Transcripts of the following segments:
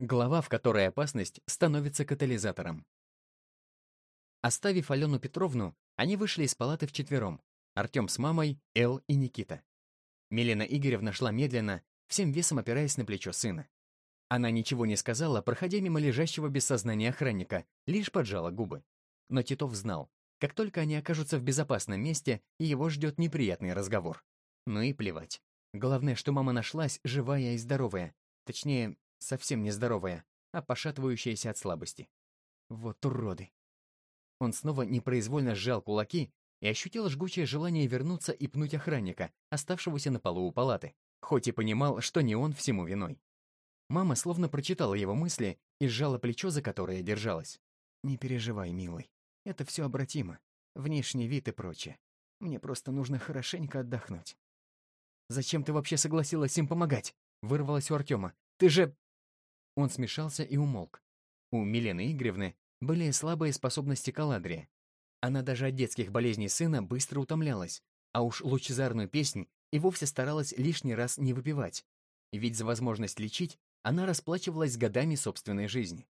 Глава, в которой опасность становится катализатором. Оставив Алену Петровну, они вышли из палаты вчетвером. Артем с мамой, Эл и Никита. Милена Игоревна шла медленно, всем весом опираясь на плечо сына. Она ничего не сказала, проходя мимо лежащего без сознания охранника, лишь поджала губы. Но Титов знал, как только они окажутся в безопасном месте, его ждет неприятный разговор. Ну и плевать. Главное, что мама нашлась, живая и здоровая. Точнее, совсем не здоровая, а пошатывающаяся от слабости. Вот уроды. Он снова непроизвольно сжал кулаки и ощутил жгучее желание вернуться и пнуть охранника, оставшегося на полу у палаты, хоть и понимал, что не он всему виной. Мама словно прочитала его мысли и сжала плечо, за которое держалась. «Не переживай, милый. Это все обратимо. Внешний вид и прочее. Мне просто нужно хорошенько отдохнуть». «Зачем ты вообще согласилась им помогать?» — вырвалась у Артема. «Ты же...» Он смешался и умолк. У Милены Игоревны были слабые способности к Аладрии. Она даже от детских болезней сына быстро утомлялась, а уж лучезарную песнь и вовсе старалась лишний раз не выпивать. Ведь за возможность лечить она расплачивалась годами собственной жизни.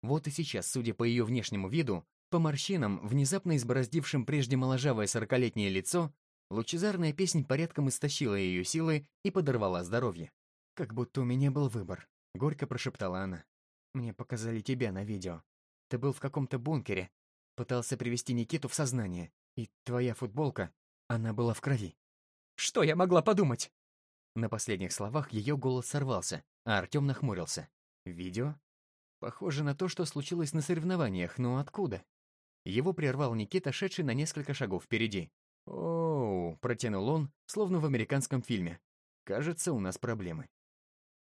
Вот и сейчас, судя по ее внешнему виду, по морщинам, внезапно избороздившим прежде моложавое сорокалетнее лицо, лучезарная песнь порядком истощила ее силы и подорвала здоровье. «Как будто у меня был выбор», — горько прошептала она. «Мне показали тебя на видео. Ты был в каком-то бункере, пытался привести Никиту в сознание, и твоя футболка, она была в крови». «Что я могла подумать?» На последних словах ее голос сорвался, а Артем нахмурился. «Видео?» Похоже на то, что случилось на соревнованиях, но откуда? Его прервал Никита, шедший на несколько шагов впереди. «Оу», — протянул он, словно в американском фильме. «Кажется, у нас проблемы».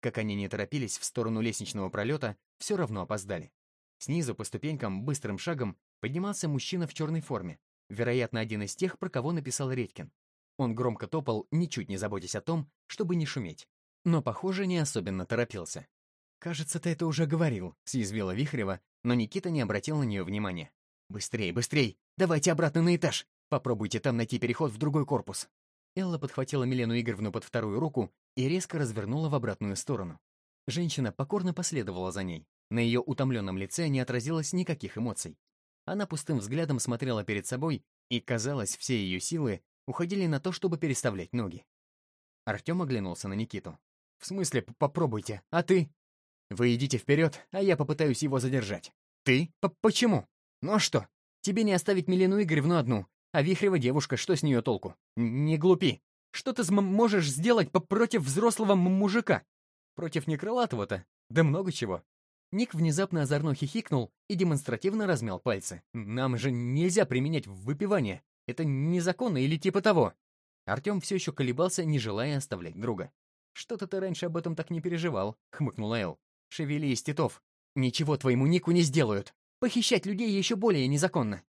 Как они не торопились в сторону лестничного пролета, все равно опоздали. Снизу по ступенькам быстрым шагом поднимался мужчина в черной форме, вероятно, один из тех, про кого написал Редькин. Он громко топал, ничуть не заботясь о том, чтобы не шуметь. Но, похоже, не особенно торопился. «Кажется, ты это уже говорил», — съязвила Вихрева, но Никита не обратил на нее внимания. «Быстрей, быстрей! Давайте обратно на этаж! Попробуйте там найти переход в другой корпус!» Элла подхватила Милену Игоревну под вторую руку и резко развернула в обратную сторону. Женщина покорно последовала за ней. На ее утомленном лице не отразилось никаких эмоций. Она пустым взглядом смотрела перед собой, и, казалось, все ее силы уходили на то, чтобы переставлять ноги. Артем оглянулся на Никиту. «В смысле, попробуйте, а ты?» «Вы идите вперед, а я попытаюсь его задержать». «Ты? П Почему? Ну а что? Тебе не оставить Милену Игоревну одну, а Вихрева девушка, что с нее толку? Не глупи. Что ты можешь сделать против взрослого мужика? Против некрылатого-то? Да много чего. Ник внезапно озорно хихикнул и демонстративно размял пальцы. «Нам же нельзя применять выпивание. Это незаконно или типа того». Артем все еще колебался, не желая оставлять друга. «Что-то ты раньше об этом так не переживал», — хмыкнула Эл. «Шевелись, Титов. Ничего твоему Нику не сделают. Похищать людей еще более незаконно.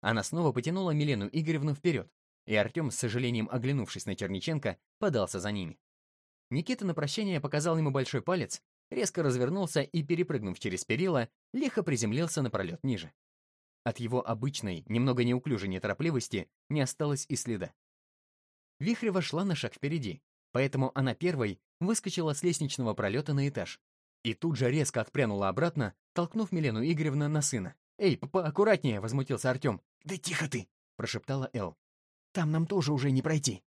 Она снова потянула Милену Игоревну вперед, и Артем, с сожалением оглянувшись на Черниченко, подался за ними. Никита на прощание показал ему большой палец, резко развернулся и, перепрыгнув через перила, лихо приземлился на пролет ниже. От его обычной, немного неуклюжей неторопливости не осталось и следа. Вихрева шла на шаг впереди, поэтому она первой выскочила с лестничного пролета на этаж и тут же резко отпрянула обратно, толкнув Милену Игоревну на сына. «Эй, поаккуратнее!» — возмутился Артем. «Да тихо ты!» — прошептала Эл. «Там нам тоже уже не пройти!»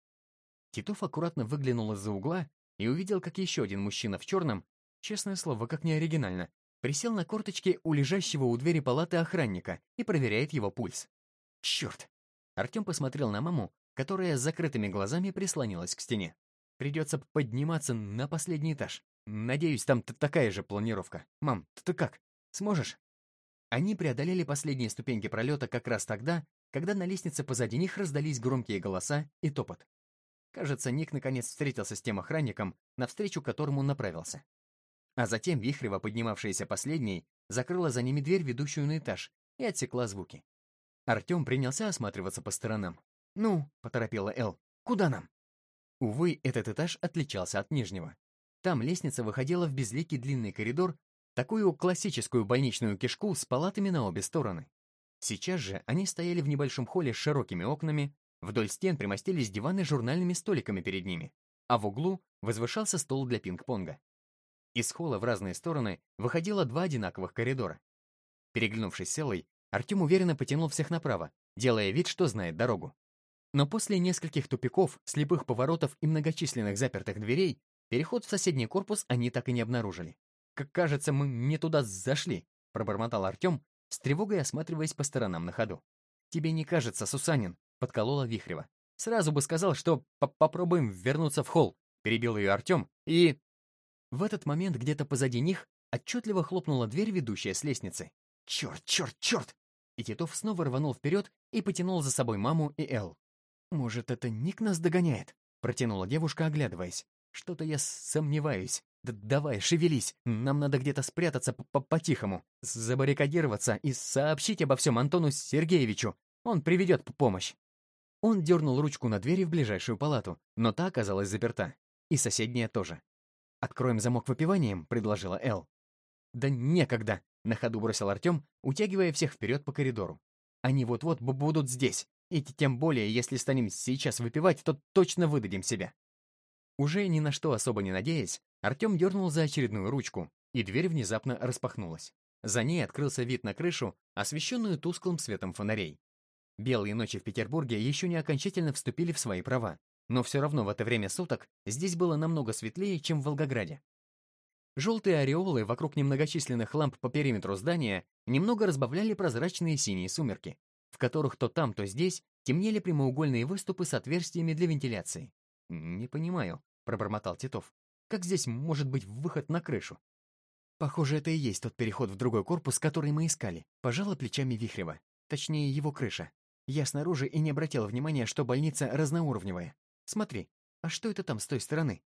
Титов аккуратно выглянул из-за угла и увидел, как еще один мужчина в черном, честное слово, как не оригинально, присел на корточки у лежащего у двери палаты охранника и проверяет его пульс. «Черт!» Артем посмотрел на маму, которая с закрытыми глазами прислонилась к стене. «Придется подниматься на последний этаж. Надеюсь, там такая же планировка. Мам, ты как? Сможешь?» Они преодолели последние ступеньки пролета как раз тогда, когда на лестнице позади них раздались громкие голоса и топот. Кажется, Ник наконец встретился с тем охранником, навстречу которому направился. А затем Вихрева, поднимавшаяся последней, закрыла за ними дверь, ведущую на этаж, и отсекла звуки. Артем принялся осматриваться по сторонам. «Ну», — поторопила Эл, — «куда нам?» Увы, этот этаж отличался от нижнего. Там лестница выходила в безликий длинный коридор, Такую классическую больничную кишку с палатами на обе стороны. Сейчас же они стояли в небольшом холле с широкими окнами, вдоль стен примостились диваны с журнальными столиками перед ними, а в углу возвышался стол для пинг-понга. Из холла в разные стороны выходило два одинаковых коридора. Переглянувшись с Эллой, Артем уверенно потянул всех направо, делая вид, что знает дорогу. Но после нескольких тупиков, слепых поворотов и многочисленных запертых дверей, переход в соседний корпус они так и не обнаружили. «Как кажется, мы не туда зашли», — пробормотал Артем, с тревогой осматриваясь по сторонам на ходу. «Тебе не кажется, Сусанин?» — подколола Вихрева. «Сразу бы сказал, что попробуем вернуться в холл», — перебил ее Артем, и... В этот момент где-то позади них отчетливо хлопнула дверь, ведущая с лестницы. «Черт, черт, черт!» И Титов снова рванул вперед и потянул за собой маму и Эл. «Может, это Ник нас догоняет?» — протянула девушка, оглядываясь. «Что-то я сомневаюсь. Да давай, шевелись. Нам надо где-то спрятаться по-тихому, забаррикадироваться и сообщить обо всем Антону Сергеевичу. Он приведет помощь». Он дернул ручку на двери в ближайшую палату, но та оказалась заперта. И соседняя тоже. «Откроем замок выпиванием», — предложила Эл. «Да некогда», — на ходу бросил Артем, утягивая всех вперед по коридору. «Они вот-вот будут здесь, и тем более, если станем сейчас выпивать, то точно выдадим себя». Уже ни на что особо не надеясь, Артем дернул за очередную ручку, и дверь внезапно распахнулась. За ней открылся вид на крышу, освещенную тусклым светом фонарей. Белые ночи в Петербурге еще не окончательно вступили в свои права, но все равно в это время суток здесь было намного светлее, чем в Волгограде. Желтые ореолы вокруг немногочисленных ламп по периметру здания немного разбавляли прозрачные синие сумерки, в которых то там, то здесь темнели прямоугольные выступы с отверстиями для вентиляции. «Не понимаю», — пробормотал Титов. «Как здесь может быть выход на крышу?» «Похоже, это и есть тот переход в другой корпус, который мы искали», — пожала плечами Вихрева. Точнее, его крыша. Я снаружи и не обратила внимания, что больница разноуровневая. Смотри, а что это там с той стороны?»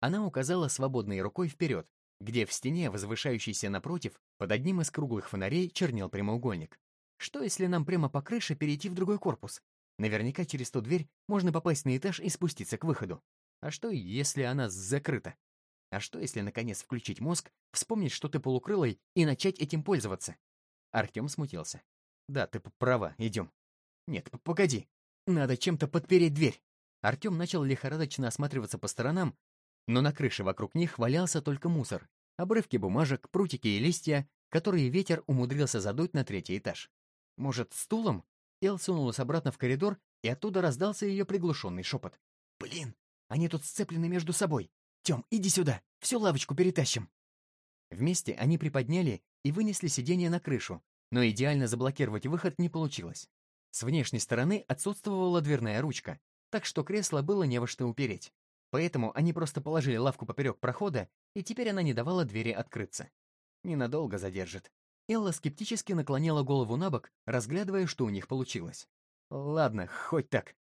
Она указала свободной рукой вперед, где в стене, возвышающейся напротив, под одним из круглых фонарей чернел прямоугольник. Что, если нам прямо по крыше перейти в другой корпус? Наверняка через ту дверь можно попасть на этаж и спуститься к выходу. А что, если она закрыта? А что, если, наконец, включить мозг, вспомнить, что ты полукрылый, и начать этим пользоваться? Артем смутился. Да, ты права, идем. Нет, погоди. Надо чем-то подпереть дверь. Артем начал лихорадочно осматриваться по сторонам, но на крыше вокруг них валялся только мусор, обрывки бумажек, прутики и листья, которые ветер умудрился задуть на третий этаж. Может, стулом? Эл сунулась обратно в коридор, и оттуда раздался ее приглушенный шепот. «Блин, они тут сцеплены между собой. Тем, иди сюда, всю лавочку перетащим». Вместе они приподняли и вынесли сиденье на крышу, но идеально заблокировать выход не получилось. С внешней стороны отсутствовала дверная ручка, так что кресло было не во что упереть. Поэтому они просто положили лавку поперек прохода, и теперь она не давала двери открыться. Ненадолго задержит. Элла скептически наклонила голову на бок, разглядывая, что у них получилось. «Ладно, хоть так».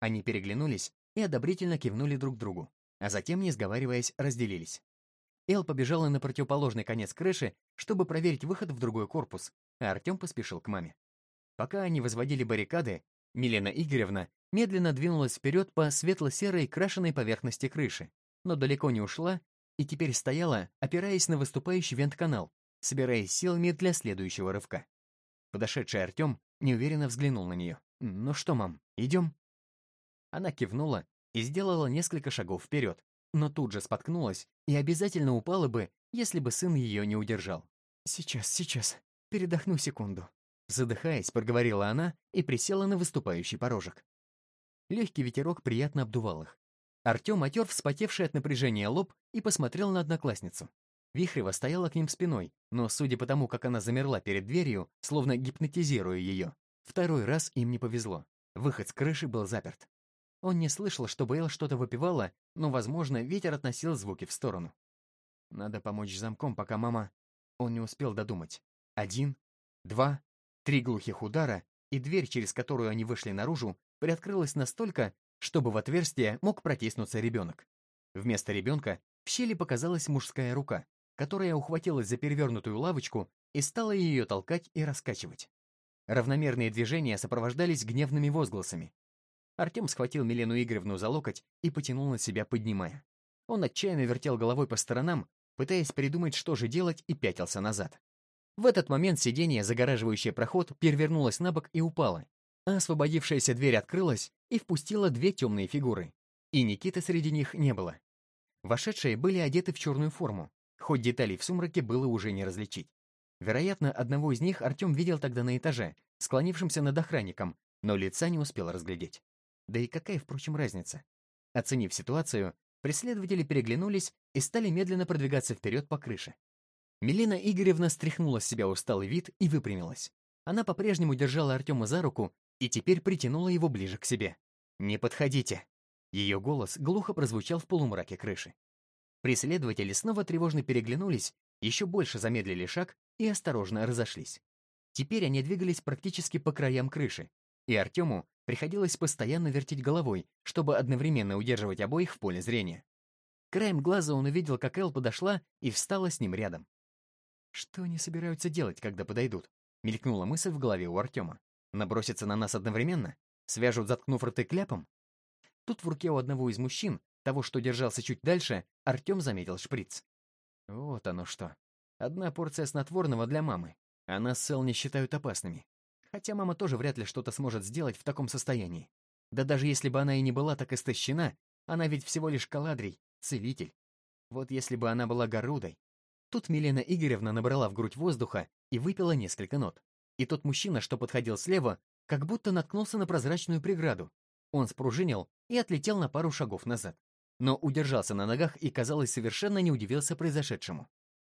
Они переглянулись и одобрительно кивнули друг другу, а затем, не сговариваясь, разделились. Эл побежала на противоположный конец крыши, чтобы проверить выход в другой корпус, а Артем поспешил к маме. Пока они возводили баррикады, Милена Игоревна медленно двинулась вперед по светло-серой крашеной поверхности крыши, но далеко не ушла и теперь стояла, опираясь на выступающий вент-канал, собираясь силами для следующего рывка. Подошедший Артем неуверенно взглянул на нее. «Ну что, мам, идем?» Она кивнула и сделала несколько шагов вперед, но тут же споткнулась и обязательно упала бы, если бы сын ее не удержал. «Сейчас, сейчас, передохну секунду», Задыхаясь, проговорила она и присела на выступающий порожек. Легкий ветерок приятно обдувал их. Артем отер вспотевший от напряжения лоб и посмотрел на одноклассницу. Вихрева стояла к ним спиной, но, судя по тому, как она замерла перед дверью, словно гипнотизируя ее, второй раз им не повезло. Выход с крыши был заперт. Он не слышал, чтобы Эл что-то выпивала, но, возможно, ветер относил звуки в сторону. Надо помочь замком, пока мама... Он не успел додумать. Один, два, Три глухих удара, и дверь, через которую они вышли наружу, приоткрылась настолько, чтобы в отверстие мог протиснуться ребенок. Вместо ребенка в щели показалась мужская рука, которая ухватилась за перевернутую лавочку и стала ее толкать и раскачивать. Равномерные движения сопровождались гневными возгласами. Артем схватил Милену Игоревну за локоть и потянул на себя, поднимая. Он отчаянно вертел головой по сторонам, пытаясь придумать, что же делать, и пятился назад. В этот момент сиденье, загораживающее проход, перевернулось на бок и упало, а освободившаяся дверь открылась и впустила две темные фигуры. И Никиты среди них не было. Вошедшие были одеты в черную форму, хоть деталей в сумраке было уже не различить. Вероятно, одного из них Артем видел тогда на этаже, склонившимся над охранником, но лица не успел разглядеть. Да и какая, впрочем, разница? Оценив ситуацию, преследователи переглянулись и стали медленно продвигаться вперед по крыше. Милена Игоревна стряхнула с себя усталый вид и выпрямилась. Она по-прежнему держала Артема за руку и теперь притянула его ближе к себе. «Не подходите!» Ее голос глухо прозвучал в полумраке крыши. Преследователи снова тревожно переглянулись, еще больше замедлили шаг и осторожно разошлись. Теперь они двигались практически по краям крыши, и Артему приходилось постоянно вертеть головой, чтобы одновременно удерживать обоих в поле зрения. Краем глаза он увидел, как Эл подошла и встала с ним рядом. «Что они собираются делать, когда подойдут?» — мелькнула мысль в голове у Артема. «Набросятся на нас одновременно? Свяжут, заткнув рты кляпом?» Тут в руке у одного из мужчин, того, что держался чуть дальше, Артем заметил шприц. Вот оно что. Одна порция снотворного для мамы. А нас с Эл не считают опасными. Хотя мама тоже вряд ли что-то сможет сделать в таком состоянии. Да даже если бы она и не была так истощена, она ведь всего лишь каладрий, целитель. Вот если бы она была горудой. Тут Милена Игоревна набрала в грудь воздуха и выпила несколько нот. И тот мужчина, что подходил слева, как будто наткнулся на прозрачную преграду. Он спружинил и отлетел на пару шагов назад. Но удержался на ногах и, казалось, совершенно не удивился произошедшему.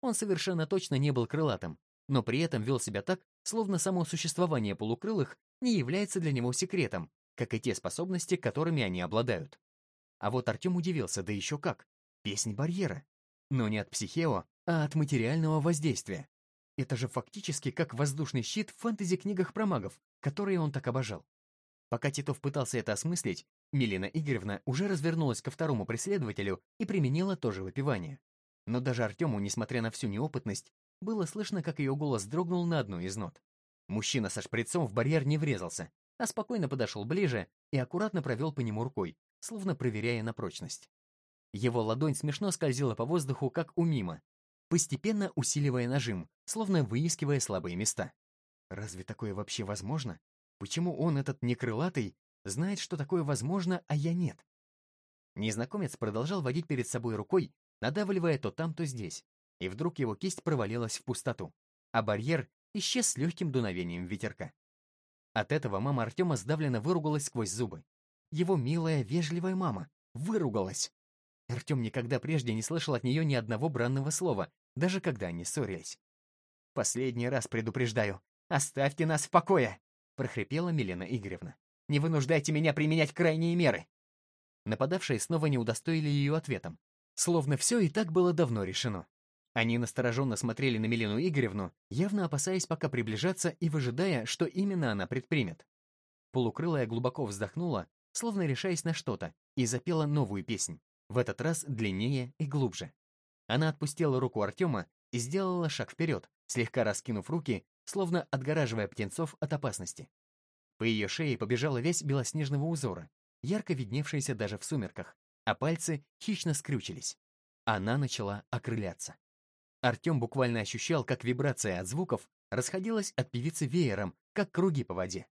Он совершенно точно не был крылатым, но при этом вел себя так, словно само существование полукрылых не является для него секретом, как и те способности, которыми они обладают. А вот Артем удивился, да еще как. Песнь барьера. Но не от психео, а от материального воздействия. Это же фактически как воздушный щит в фэнтези-книгах про магов, которые он так обожал. Пока Титов пытался это осмыслить, Милена Игоревна уже развернулась ко второму преследователю и применила то же выпивание. Но даже Артему, несмотря на всю неопытность, было слышно, как ее голос дрогнул на одну из нот. Мужчина со шприцом в барьер не врезался, а спокойно подошел ближе и аккуратно провел по нему рукой, словно проверяя на прочность. Его ладонь смешно скользила по воздуху, как у мима, постепенно усиливая нажим, словно выискивая слабые места. Разве такое вообще возможно? Почему он, этот некрылатый, знает, что такое возможно, а я нет? Незнакомец продолжал водить перед собой рукой, надавливая то там, то здесь, и вдруг его кисть провалилась в пустоту, а барьер исчез с легким дуновением ветерка. От этого мама Артема сдавленно выругалась сквозь зубы. Его милая, вежливая мама выругалась. Артем никогда прежде не слышал от нее ни одного бранного слова, даже когда они ссорились. «Последний раз предупреждаю, оставьте нас в покое!» прохрипела Милена Игоревна. «Не вынуждайте меня применять крайние меры!» Нападавшие снова не удостоили ее ответом. Словно все и так было давно решено. Они настороженно смотрели на Милену Игоревну, явно опасаясь пока приближаться и выжидая, что именно она предпримет. Полукрылая глубоко вздохнула, словно решаясь на что-то, и запела новую песнь, в этот раз длиннее и глубже. Она отпустила руку Артема и сделала шаг вперед, слегка раскинув руки словно отгораживая птенцов от опасности. По ее шее побежала весь белоснежного узора, ярко видневшаяся даже в сумерках, а пальцы хищно скрючились. Она начала окрыляться. Артем буквально ощущал, как вибрация от звуков расходилась от певицы веером, как круги по воде.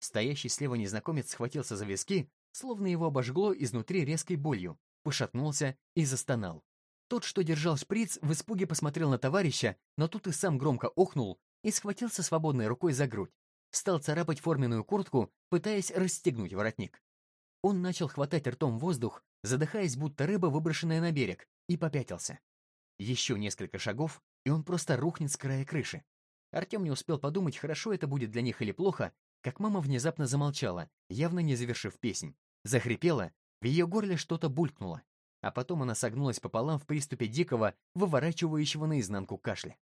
Стоящий слева незнакомец схватился за виски, словно его обожгло изнутри резкой болью, пошатнулся и застонал. Тот, что держал шприц, в испуге посмотрел на товарища, но тут и сам громко охнул и схватился свободной рукой за грудь. Стал царапать форменную куртку, пытаясь расстегнуть воротник. Он начал хватать ртом воздух, задыхаясь, будто рыба, выброшенная на берег, и попятился. Еще несколько шагов, и он просто рухнет с края крыши. Артем не успел подумать, хорошо это будет для них или плохо, как мама внезапно замолчала, явно не завершив песнь. Захрипела, в ее горле что-то булькнуло, а потом она согнулась пополам в приступе дикого, выворачивающего наизнанку кашля.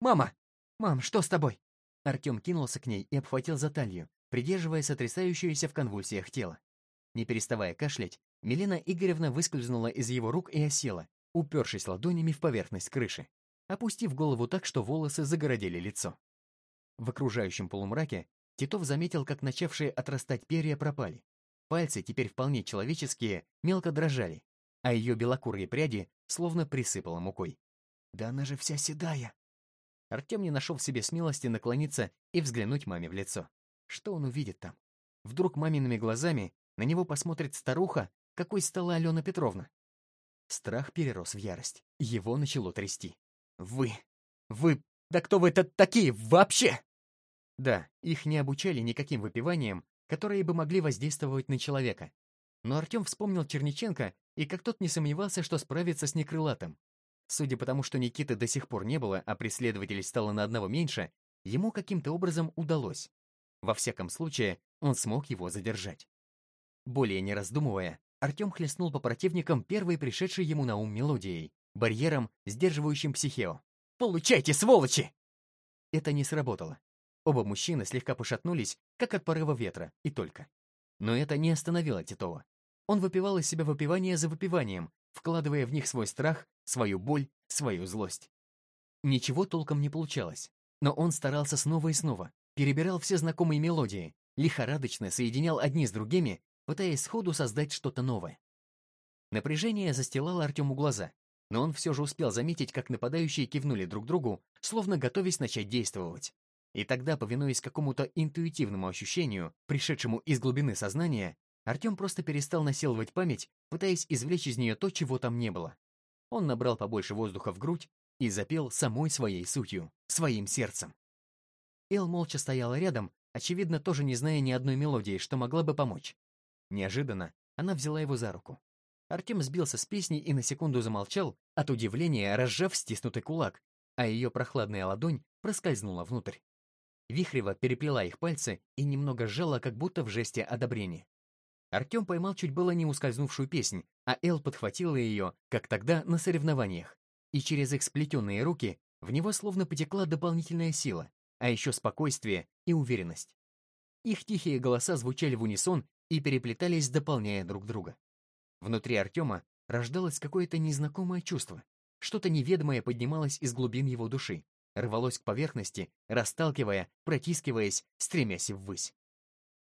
«Мама!» «Мам, что с тобой?» Артем кинулся к ней и обхватил за талию, придерживая сотрясающееся в конвульсиях тело. Не переставая кашлять, Милена Игоревна выскользнула из его рук и осела, упершись ладонями в поверхность крыши, опустив голову так, что волосы загородили лицо. В окружающем полумраке Титов заметил, как начавшие отрастать перья пропали. Пальцы, теперь вполне человеческие, мелко дрожали, а ее белокурые пряди словно присыпало мукой. «Да она же вся седая!» Артем не нашел в себе смелости наклониться и взглянуть маме в лицо. Что он увидит там? Вдруг мамиными глазами на него посмотрит старуха, какой стала Алена Петровна. Страх перерос в ярость. Его начало трясти. «Вы! Вы! Да кто вы это такие вообще?» Да, их не обучали никаким выпиваниям, которые бы могли воздействовать на человека. Но Артем вспомнил Черниченко, и как тот не сомневался, что справится с некрылатым. Судя по тому, что Никиты до сих пор не было, а преследователей стало на одного меньше, ему каким-то образом удалось. Во всяком случае, он смог его задержать. Более не раздумывая, Артем хлестнул по противникам первой пришедшей ему на ум мелодией, барьером, сдерживающим психео. «Получайте, сволочи!» Это не сработало. Оба мужчины слегка пошатнулись, как от порыва ветра, и только. Но это не остановило Титова. Он выпивал из себя выпивание за выпиванием, вкладывая в них свой страх, свою боль, свою злость. Ничего толком не получалось, но он старался снова и снова, перебирал все знакомые мелодии, лихорадочно соединял одни с другими, пытаясь сходу создать что-то новое. Напряжение застилало Артему глаза, но он все же успел заметить, как нападающие кивнули друг другу, словно готовясь начать действовать. И тогда, повинуясь какому-то интуитивному ощущению, пришедшему из глубины сознания, Артем просто перестал насиловать память, пытаясь извлечь из нее то, чего там не было. Он набрал побольше воздуха в грудь и запел самой своей сутью, своим сердцем. Эл молча стояла рядом, очевидно, тоже не зная ни одной мелодии, что могла бы помочь. Неожиданно она взяла его за руку. Артем сбился с песни и на секунду замолчал, от удивления разжав стиснутый кулак, а ее прохладная ладонь проскользнула внутрь. Вихрева переплела их пальцы и немного сжала, как будто в жесте одобрения. Артем поймал чуть было не ускользнувшую песнь, а Эл подхватила ее, как тогда на соревнованиях. И через их сплетенные руки в него словно потекла дополнительная сила, а еще спокойствие и уверенность. Их тихие голоса звучали в унисон и переплетались, дополняя друг друга. Внутри Артема рождалось какое-то незнакомое чувство. Что-то неведомое поднималось из глубин его души, рвалось к поверхности, расталкивая, протискиваясь, стремясь ввысь.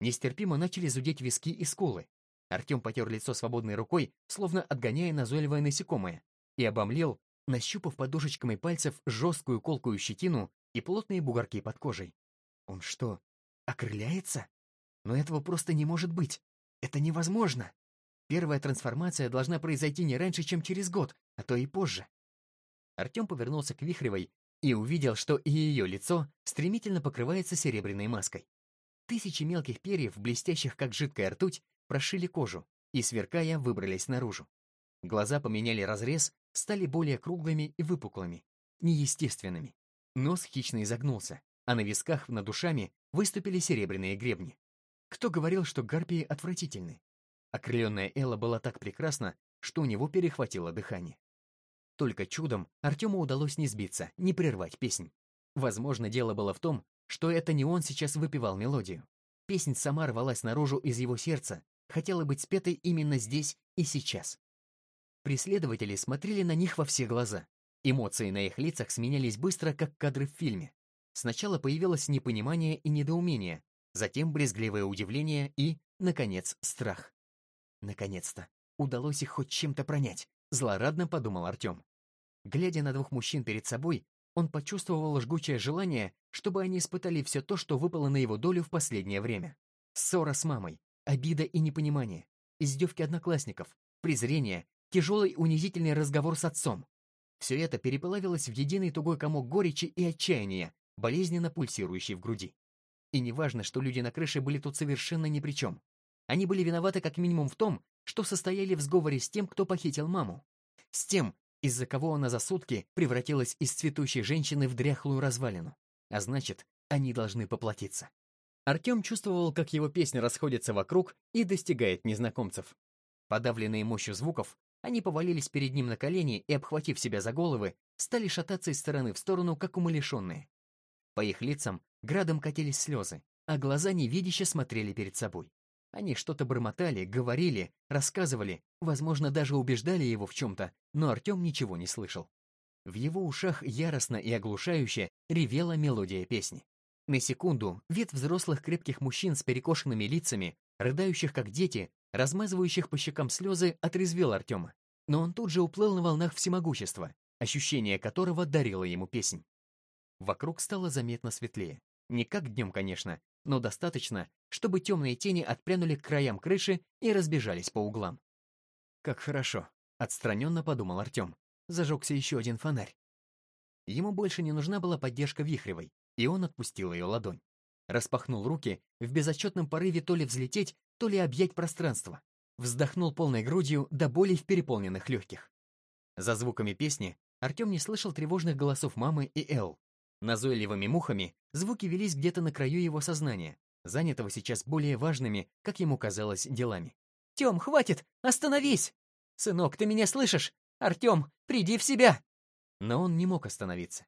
Нестерпимо начали зудеть виски и скулы. Артем потер лицо свободной рукой, словно отгоняя назойливое насекомое, и обомлел, нащупав подушечками пальцев жесткую колкую щетину и плотные бугорки под кожей. Он что, окрыляется? Но этого просто не может быть. Это невозможно. Первая трансформация должна произойти не раньше, чем через год, а то и позже. Артем повернулся к Вихревой и увидел, что и ее лицо стремительно покрывается серебряной маской. Тысячи мелких перьев, блестящих как жидкая ртуть, прошили кожу и, сверкая, выбрались наружу. Глаза поменяли разрез, стали более круглыми и выпуклыми, неестественными. Нос хищно изогнулся, а на висках над душами выступили серебряные гребни. Кто говорил, что гарпии отвратительны? Окрыленная Элла была так прекрасна, что у него перехватило дыхание. Только чудом Артему удалось не сбиться, не прервать песнь. Возможно, дело было в том, что это не он сейчас выпивал мелодию. Песнь сама рвалась наружу из его сердца, хотела быть спетой именно здесь и сейчас. Преследователи смотрели на них во все глаза. Эмоции на их лицах сменялись быстро, как кадры в фильме. Сначала появилось непонимание и недоумение, затем брезгливое удивление и, наконец, страх. Наконец-то. Удалось их хоть чем-то пронять, злорадно подумал Артем. Глядя на двух мужчин перед собой, он почувствовал жгучее желание, чтобы они испытали все то, что выпало на его долю в последнее время. Ссора с мамой, обида и непонимание, издевки одноклассников, презрение, тяжелый унизительный разговор с отцом. Все это переплавилось в единый тугой комок горечи и отчаяния, болезненно пульсирующий в груди. И неважно, что люди на крыше были тут совершенно ни при чем. Они были виноваты как минимум в том, что состояли в сговоре с тем, кто похитил маму. С тем, из-за кого она за сутки превратилась из цветущей женщины в дряхлую развалину. А значит, они должны поплатиться. Артем чувствовал, как его песня расходится вокруг и достигает незнакомцев. Подавленные мощью звуков, они повалились перед ним на колени и, обхватив себя за головы, стали шататься из стороны в сторону, как умалишенные. По их лицам градом катились слезы, а глаза невидяще смотрели перед собой. Они что-то бормотали, говорили, рассказывали, возможно, даже убеждали его в чем-то, но Артем ничего не слышал. В его ушах яростно и оглушающе ревела мелодия песни. На секунду вид взрослых крепких мужчин с перекошенными лицами, рыдающих как дети, размазывающих по щекам слезы, отрезвел Артема. Но он тут же уплыл на волнах всемогущества, ощущение которого дарило ему песнь. Вокруг стало заметно светлее. Не как днем, конечно, но достаточно, чтобы темные тени отпрянули к краям крыши и разбежались по углам. Как хорошо. Отстраненно подумал Артем. Зажегся еще один фонарь. Ему больше не нужна была поддержка Вихревой, и он отпустил ее ладонь. Распахнул руки, в безотчетном порыве то ли взлететь, то ли объять пространство. Вздохнул полной грудью до боли в переполненных легких. За звуками песни Артем не слышал тревожных голосов мамы и Эл. Назойливыми мухами звуки велись где-то на краю его сознания, занятого сейчас более важными, как ему казалось, делами. «Тем, хватит! Остановись! Сынок, ты меня слышишь? Артем, приди в себя!» Но он не мог остановиться.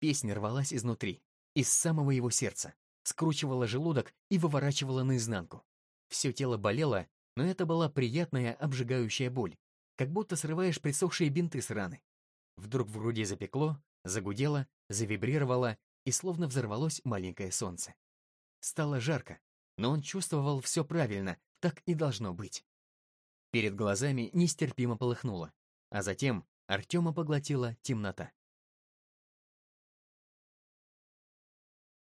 Песня рвалась изнутри, из самого его сердца, скручивала желудок и выворачивала наизнанку. Все тело болело, но это была приятная обжигающая боль, как будто срываешь присохшие бинты с раны. Вдруг в груди запекло, загудело, завибрировало и словно взорвалось маленькое солнце. Стало жарко, но он чувствовал все правильно, так и должно быть. Перед глазами нестерпимо полыхнуло, а затем Артема поглотила темнота.